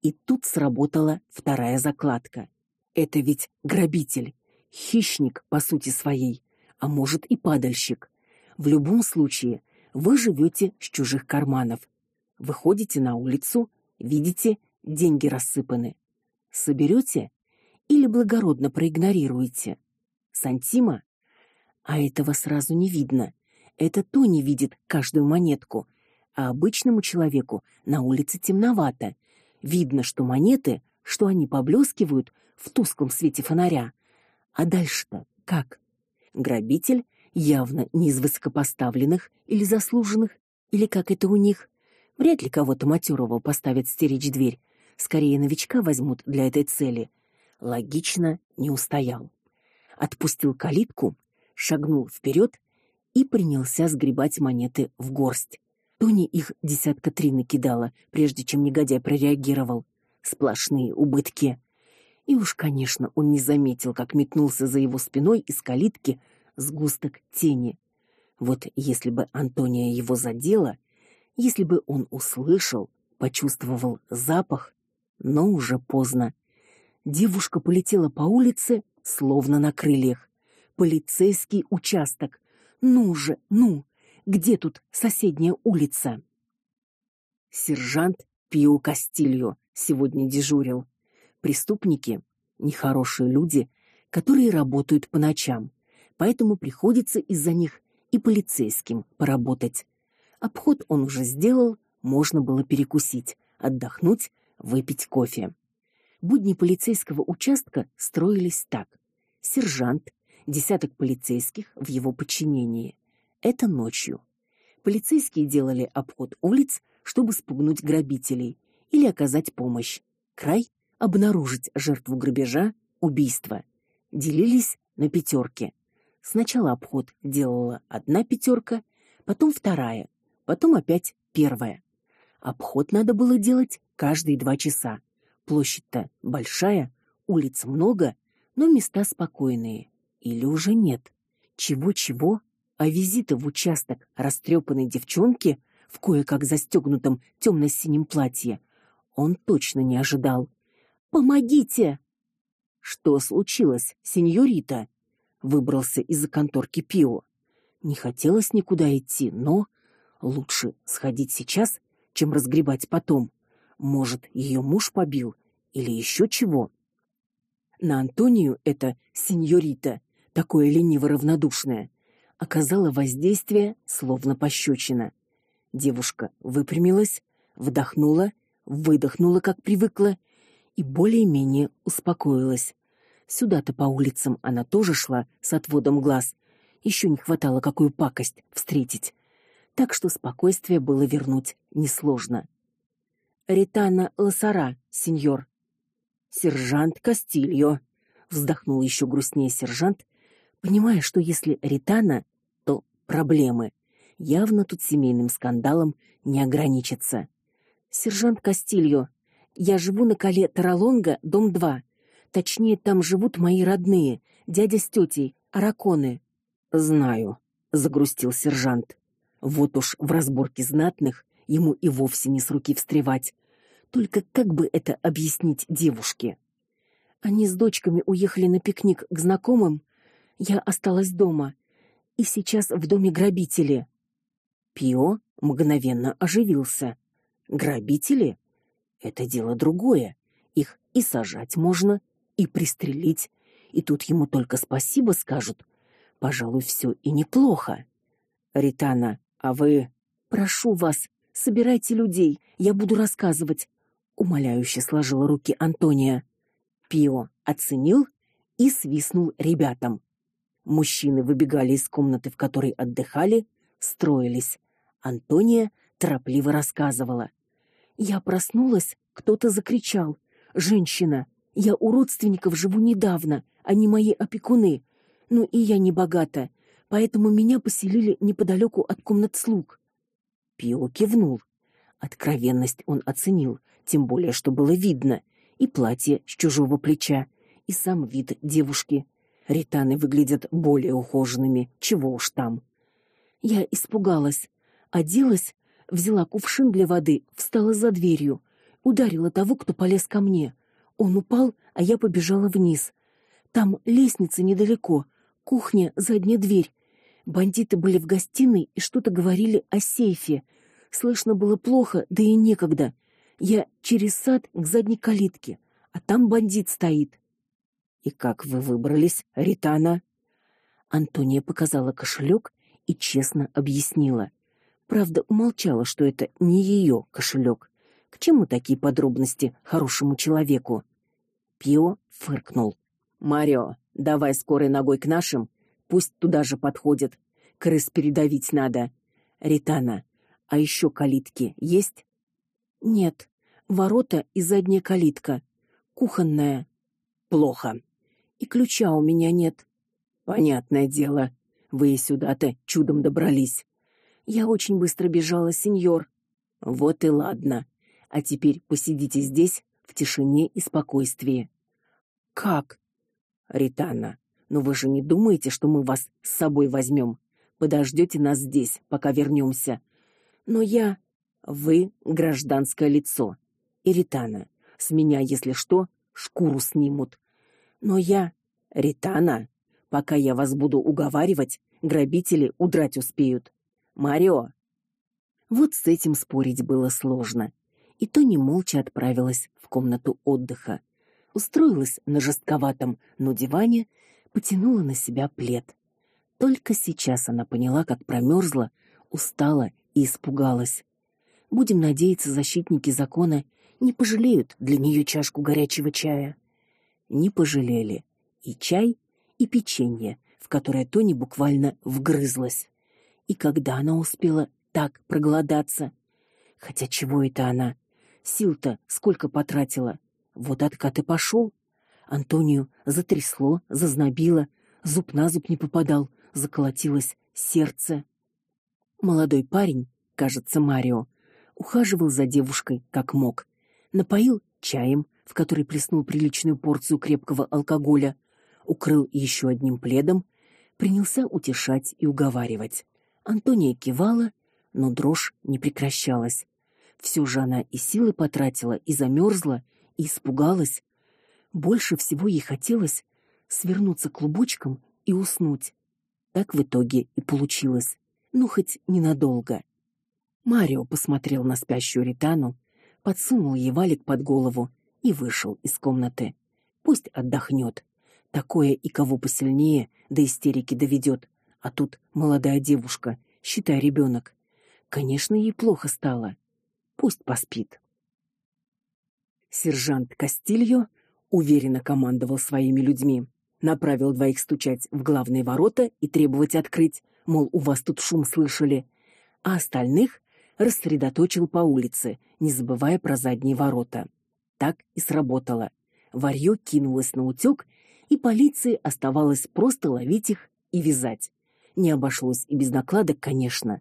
И тут сработала вторая закладка. Это ведь грабитель, хищник по сути своей, а может и падальщик. В любом случае, вы живете с чужих карманов. Выходите на улицу, видите деньги рассыпаны. Соберете или благородно проигнорируете? Сантима? А этого сразу не видно. Это то не видит каждую монетку, а обычному человеку на улице темновато. Видно, что монеты, что они поблескивают в тусклом свете фонаря. А дальше-то как? Грабитель явно не из высокопоставленных или заслуженных, или как это у них. Вряд ли кого-то матерого поставят стеречь дверь скорее новичка возьмут для этой цели, логично не устоял. Отпустил калитку, шагнул вперед и принялся сгребать монеты в горсть. Тони их десятка три накидала, прежде чем негодяй прореагировал. Сплошные убытки. И уж, конечно, он не заметил, как метнулся за его спиной из калитки сгусток тени. Вот если бы Антония его задела, если бы он услышал, почувствовал запах, но уже поздно. Девушка полетела по улице, словно на крыльях. Полицейский участок. Ну же, ну, где тут соседняя улица? Сержант Пио Кастильо сегодня дежурил. Преступники нехорошие люди, которые работают по ночам. поэтому приходится из-за них и полицейским поработать. Обход он уже сделал, можно было перекусить, отдохнуть, выпить кофе. Будни полицейского участка строились так: сержант, десяток полицейских в его подчинении. Это ночью. Полицейские делали обход улиц, чтобы спугнуть грабителей или оказать помощь. Край обнаружить жертву грабежа, убийства. Делились на пятерки. Сначала обход делала одна пятерка, потом вторая, потом опять первая. Обход надо было делать каждые два часа. Площадь-то большая, улиц много, но места спокойные. Или уже нет? Чего-чего, а визита в участок растрепанной девчонки в кое-как застегнутом темно синем платье он точно не ожидал. Помогите. Что случилось, сеньорита? Выбрался из конторки Пио. Не хотелось никуда идти, но лучше сходить сейчас, чем разгребать потом. Может, ее муж побил или еще чего. На Антонию это сеньорита, такое лениво равнодушное, оказало воздействие словно пощечина. Девушка выпрямилась, вдохнула, выдохнула, как привыкла, и более-менее успокоилась. Сюда-то по улицам она тоже шла с отводом глаз. Еще не хватало какую пакость встретить. Так что спокойствие было вернуть несложно. Ритана Лосара, сеньор. Сержант Кастильо, вздохнул еще грустнее сержант, понимая, что если Ритана, то проблемы. Явно тут семейным скандалом не ограничится. Сержант Кастильо, я живу на Кале Таралонга, дом 2. Точнее, там живут мои родные, дядя с тетей, араконы. Знаю, загрустил сержант. Вот уж в разборке знатных ему и вовсе не с руки встревать. Только как бы это объяснить девушке? Они с дочками уехали на пикник к знакомым. Я осталась дома. И сейчас в доме грабители. Пио мгновенно оживился. Грабители? Это дело другое. Их и сажать можно, и пристрелить, и тут ему только спасибо скажут. Пожалуй, все и неплохо. Ритана, а вы, прошу вас, собирайте людей, я буду рассказывать. Умоляюще сложила руки Антония. Пио оценил и свистнул ребятам. Мужчины выбегали из комнаты, в которой отдыхали, строились. Антония торопливо рассказывала. Я проснулась, кто-то закричал: "Женщина, я у родственников живу недавно, они мои опекуны. Ну и я не богата, поэтому меня поселили неподалеку от комнат слуг". Пио кивнул. Откровенность он оценил, тем более что было видно и платье с чужого плеча, и сам вид девушки. Ританы выглядят более ухоженными, чего уж там. Я испугалась, оделась взяла кувшин для воды, встала за дверью, ударила того, кто полез ко мне. Он упал, а я побежала вниз. Там лестница недалеко, кухня, задняя дверь. Бандиты были в гостиной и что-то говорили о сейфе. Слышно было плохо, да и некогда. Я через сад к задней калитке, а там бандит стоит. И как вы выбрались, Ритана? Антония показала кошелек и честно объяснила. Правда, умолчала, что это не ее кошелек. К чему такие подробности хорошему человеку? Пио фыркнул. Марио, давай скорой ногой к нашим, пусть туда же подходят. Крыс передавить надо. Ритана, а еще калитки есть? Нет. Ворота и задняя калитка. Кухонная. Плохо. И ключа у меня нет. Понятное дело. Вы сюда-то чудом добрались. Я очень быстро бежала, сеньор. Вот и ладно. А теперь посидите здесь в тишине и спокойствии. Как? Ритана, но вы же не думаете, что мы вас с собой возьмем? Подождете нас здесь, пока вернемся. Но я вы гражданское лицо. И Ритана, с меня, если что, шкуру снимут. Но я Ритана, пока я вас буду уговаривать, грабители удрать успеют. Марио. Вот с этим спорить было сложно. И Тони молча отправилась в комнату отдыха. Устроилась на жестковатом, но диване, потянула на себя плед. Только сейчас она поняла, как промерзла, устала и испугалась. Будем надеяться, защитники закона не пожалеют для нее чашку горячего чая. Не пожалели. И чай, и печенье, в которое Тони буквально вгрызлась. И когда она успела так проголодаться? Хотя чего это она? Сил-то сколько потратила. Вот откат и пошел. Антонию затрясло, зазнобило, зуб на зуб не попадал, заколотилось сердце. Молодой парень, кажется, Марио, ухаживал за девушкой как мог. Напоил чаем, в который плеснул приличную порцию крепкого алкоголя, укрыл еще одним пледом, принялся утешать и уговаривать. Антония кивала, но дрожь не прекращалась. Всё же она и силы потратила, и замерзла, и испугалась. Больше всего ей хотелось свернуться клубочком и уснуть. Так в итоге и получилось. Ну хоть ненадолго. Марио посмотрел на спящую Ритану, подсунул ей валик под голову и вышел из комнаты. Пусть отдохнет. Такое и кого посильнее до истерики доведет. А тут молодая девушка, считай ребенок. Конечно, ей плохо стало. Пусть поспит. Сержант Кастильо уверенно командовал своими людьми, направил двоих стучать в главные ворота и требовать открыть, мол, у вас тут шум слышали, а остальных рассредоточил по улице, не забывая про задние ворота. Так и сработало. Варьё кинулось на утёк, и полиции оставалось просто ловить их и вязать. Не обошлось и без накладок, конечно.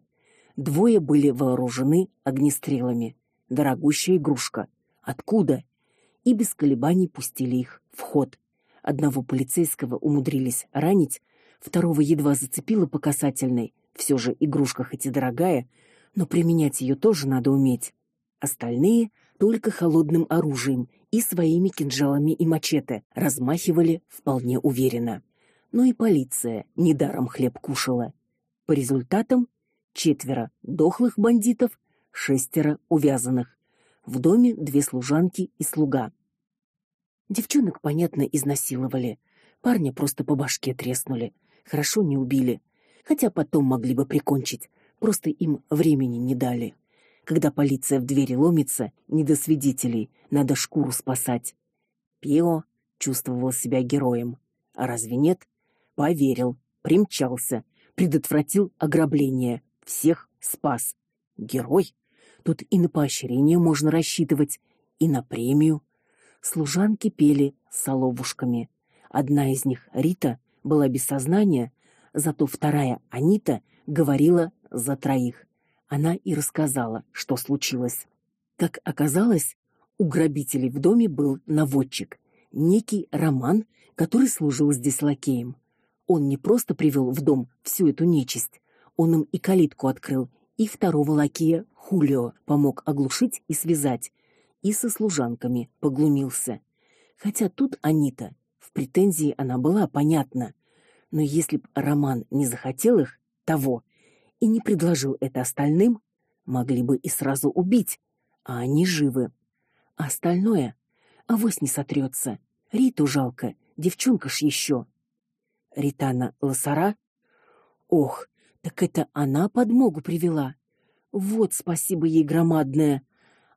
Двое были вооружены огнестрелами. Дорогущая игрушка. Откуда? И без колебаний пустили их в ход. Одного полицейского умудрились ранить, второго едва зацепило по касательной. Все же игрушка хоть и дорогая, но применять ее тоже надо уметь. Остальные только холодным оружием и своими кинжалами и мачете размахивали вполне уверенно. Но и полиция недаром хлеб кушала. По результатам четверо дохлых бандитов, шестеро увязанных. В доме две служанки и слуга. Девчонок, понятно, изнасиловали. Парня просто по башке треснули. Хорошо не убили, хотя потом могли бы прикончить, просто им времени не дали. Когда полиция в двери ломится, не до свидетелей, надо шкуру спасать. Пио чувствовал себя героем. А разве нет? Поверил, примчался, предотвратил ограбление, всех спас. Герой. Тут и на поощрение можно рассчитывать, и на премию. Служанки пели соловушками. Одна из них, Рита, была без сознания, зато вторая, Анита, говорила за троих. Она и рассказала, что случилось. Как оказалось, у грабителей в доме был наводчик, некий Роман, который служил здесь лакеем. Он не просто привел в дом всю эту нечисть, он им и калитку открыл, и второго лакея Хулио помог оглушить и связать, и со служанками поглумился. Хотя тут Анита, в претензии она была понятна, но если б Роман не захотел их того и не предложил это остальным, могли бы и сразу убить, а они живы. А остальное авось не сотрется. Риту жалко, девчонка ж еще. Ритана Лосара? Ох, так это она подмогу привела. Вот спасибо ей громадное.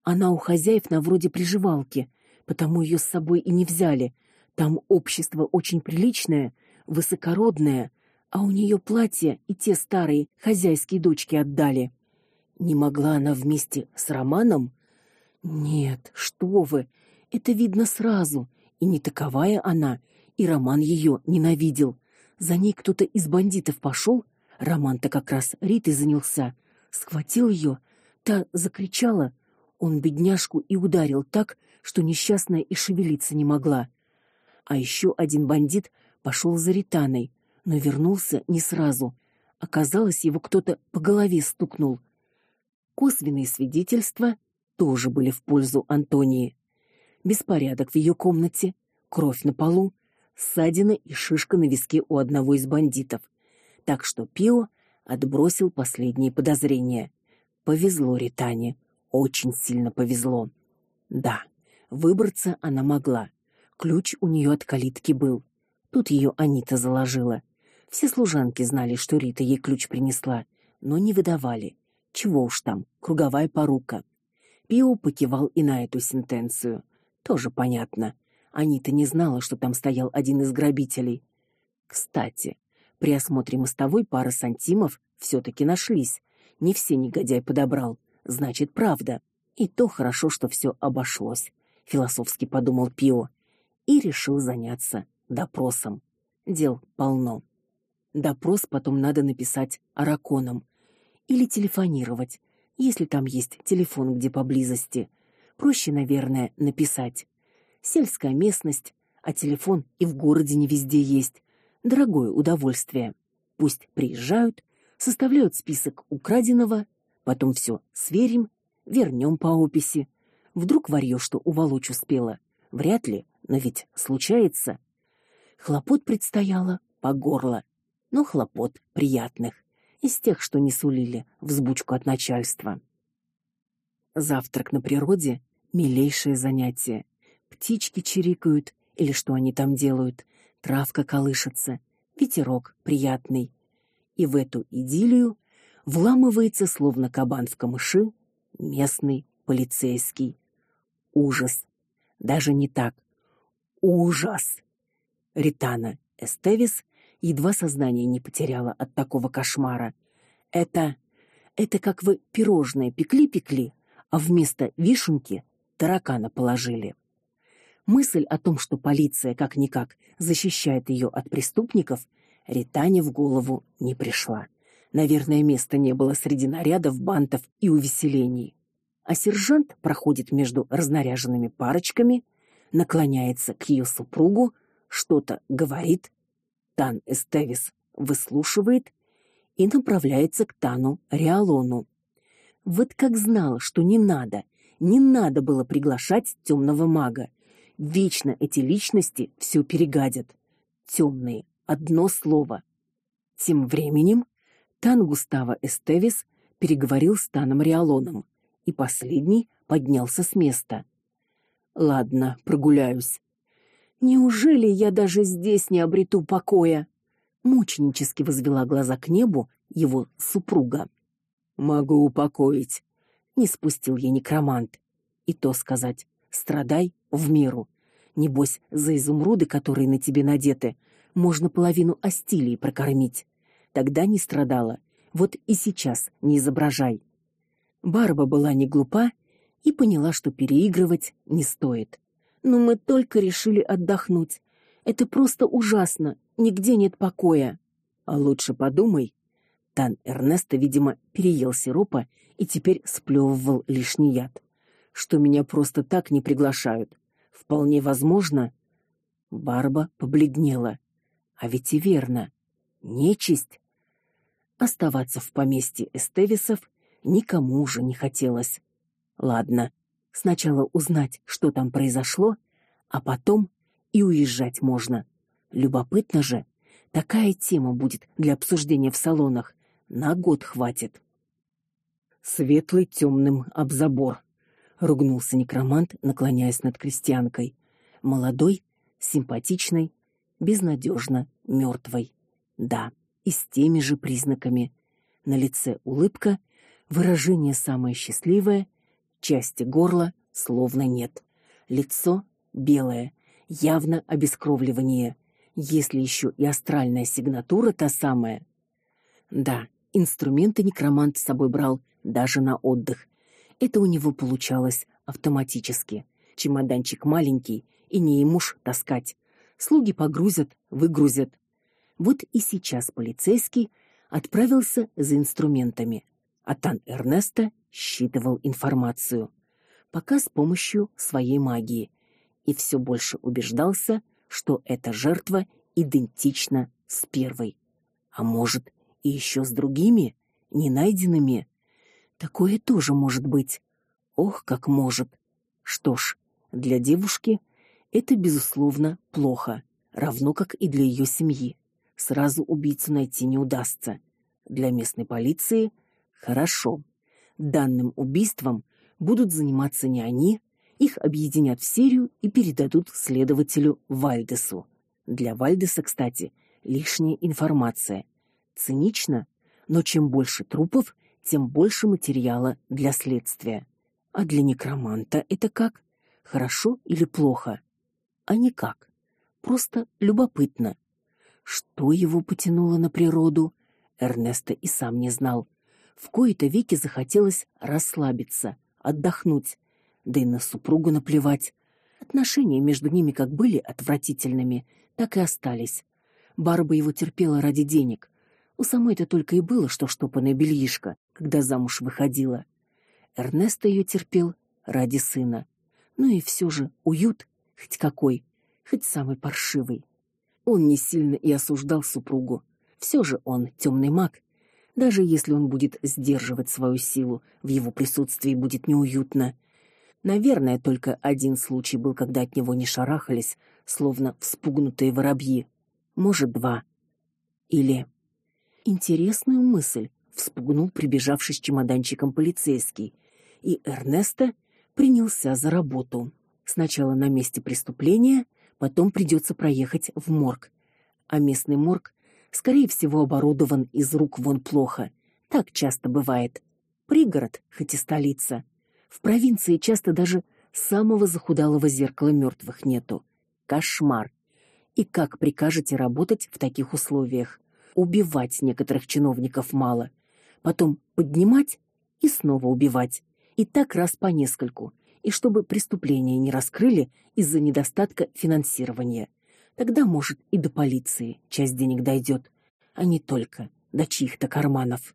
Она у хозяев на вроде приживалки, потому ее с собой и не взяли. Там общество очень приличное, высокородное, а у нее платье и те старые хозяйские дочки отдали. Не могла она вместе с Романом? Нет, что вы? Это видно сразу. И не таковая она, и Роман ее ненавидел. За ней кто-то из бандитов пошел, Роман-то как раз Ритой занялся, схватил ее, та закричала, он бедняжку и ударил так, что несчастная и шевелиться не могла. А еще один бандит пошел за Ританой, но вернулся не сразу. Оказалось, его кто-то по голове стукнул. Косвенные свидетельства тоже были в пользу Антонии. Беспорядок в ее комнате, кровь на полу, ссадина и шишка на виске у одного из бандитов так что Пио отбросил последние подозрения. Повезло Ритане, очень сильно повезло. Да, выбраться она могла. Ключ у нее от калитки был. Тут ее Анита заложила. Все служанки знали, что Рита ей ключ принесла, но не выдавали. Чего уж там, круговая порука. Пио покивал и на эту сентенцию. Тоже понятно. Анита не знала, что там стоял один из грабителей. Кстати, при осмотре мостовой пара сантимов все таки нашлись. Не все негодяй подобрал. Значит, правда. И то хорошо, что все обошлось, философски подумал Пио и решил заняться допросом. Дел полно. Допрос потом надо написать араконам или телефонировать, если там есть телефон где поблизости. Проще, наверное, написать. Сельская местность, а телефон и в городе не везде есть. Дорогое удовольствие. Пусть приезжают, составляют список украденного, потом все сверим, вернем по описи. Вдруг варьё что уволочь успела. Вряд ли, но ведь случается. Хлопот предстояло по горло, но хлопот приятных, из тех, что не сулили взбучку от начальства. Завтрак на природе милейшее занятие. Птички чирикают или что они там делают, травка колышется, ветерок приятный. И в эту идиллию вламывается словно кабан в камыши местный полицейский. Ужас. Даже не так. Ужас. Ритана Эстевис едва сознание не потеряла от такого кошмара. Это это как вы пирожное пекли-пекли, а вместо вишенки таракана положили. Мысль о том, что полиция как никак защищает ее от преступников, Ритане в голову не пришла. Наверное, места не было среди нарядов, бантов и увеселений. А сержант проходит между разнаряженными парочками, наклоняется к ее супругу, что-то говорит. Тан Эстевис выслушивает и направляется к Тану Реалону. Вот как знал, что не надо, не надо было приглашать темного мага. Вечно эти личности все перегадят. Темные, одно слово. Тем временем Тан Густаво Эстевис переговорил с Таном Реалоном, и последний поднялся с места. Ладно, прогуляюсь. Неужели я даже здесь не обрету покоя? Мученически возвела глаза к небу его супруга. Могу упокоить, не спустил ей некромант. И то сказать: страдай в меру. Небось, за изумруды, которые на тебе надеты, можно половину Астилии прокормить. Тогда не страдала. Вот и сейчас не изображай. Барба была не глупа и поняла, что переигрывать не стоит. Но мы только решили отдохнуть. Это просто ужасно. Нигде нет покоя. А лучше подумай. Тан Эрнесто, видимо, переел сиропа и теперь сплевывал лишний яд. Что меня просто так не приглашают. Вполне возможно, Барба побледнела. А ведь и верно. Нечисть. Оставаться в поместье Эстевисов никому уже не хотелось. Ладно, сначала узнать, что там произошло, а потом и уезжать можно. Любопытно же, такая тема будет для обсуждения в салонах, на год хватит. Светлый темным об забор, ругнулся некромант, наклоняясь над крестьянкой, молодой, симпатичной, безнадежно мертвой. Да, и с теми же признаками. На лице улыбка, выражение самое счастливое, части горла словно нет. Лицо белое, явно обескровливание. Если еще и астральная сигнатура та самая. Да, инструменты некромант с собой брал даже на отдых. Это у него получалось автоматически. Чемоданчик маленький, и не ему ж таскать. Слуги погрузят, выгрузят. Вот и сейчас полицейский отправился за инструментами, а Тан Эрнесто считывал информацию, пока с помощью своей магии, и все больше убеждался, что эта жертва идентична с первой. А может, и еще с другими, не найденными. Такое тоже может быть. Ох, как может. Что ж, для девушки это безусловно плохо, равно как и для ее семьи. Сразу убийцу найти не удастся. Для местной полиции хорошо. Данным убийством будут заниматься не они, их объединят в серию и передадут следователю Вальдесу. Для Вальдеса, кстати, лишняя информация. Цинично, но чем больше трупов, тем больше материала для следствия. А для некроманта это как? Хорошо или плохо? А никак. Просто любопытно. Что его потянуло на природу, Эрнесто и сам не знал. В кои-то веки захотелось расслабиться, отдохнуть, да и на супругу наплевать. Отношения между ними как были отвратительными, так и остались. Барба его терпела ради денег. У самой-то только и было, что штопанное бельишко, когда замуж выходила. Эрнесто ее терпел ради сына. Ну и все же уют, хоть какой, хоть самый паршивый. Он не сильно и осуждал супругу. Все же он темный маг. Даже если он будет сдерживать свою силу, в его присутствии будет неуютно. Наверное, только один случай был, когда от него не шарахались, словно вспугнутые воробьи. Может, два. Или интересную мысль вспугнул прибежавший с чемоданчиком полицейский, и Эрнесто принялся за работу. Сначала на месте преступления, потом придется проехать в морг. А местный морг, скорее всего, оборудован из рук вон плохо. Так часто бывает. Пригород, хоть и столица. В провинции часто даже самого захудалого зеркала мертвых нету. Кошмар. И как прикажете работать в таких условиях? Убивать некоторых чиновников мало, потом поднимать и снова убивать. И так раз по нескольку и чтобы преступления не раскрыли из-за недостатка финансирования. Тогда, может, и до полиции часть денег дойдет, а не только до чьих-то карманов.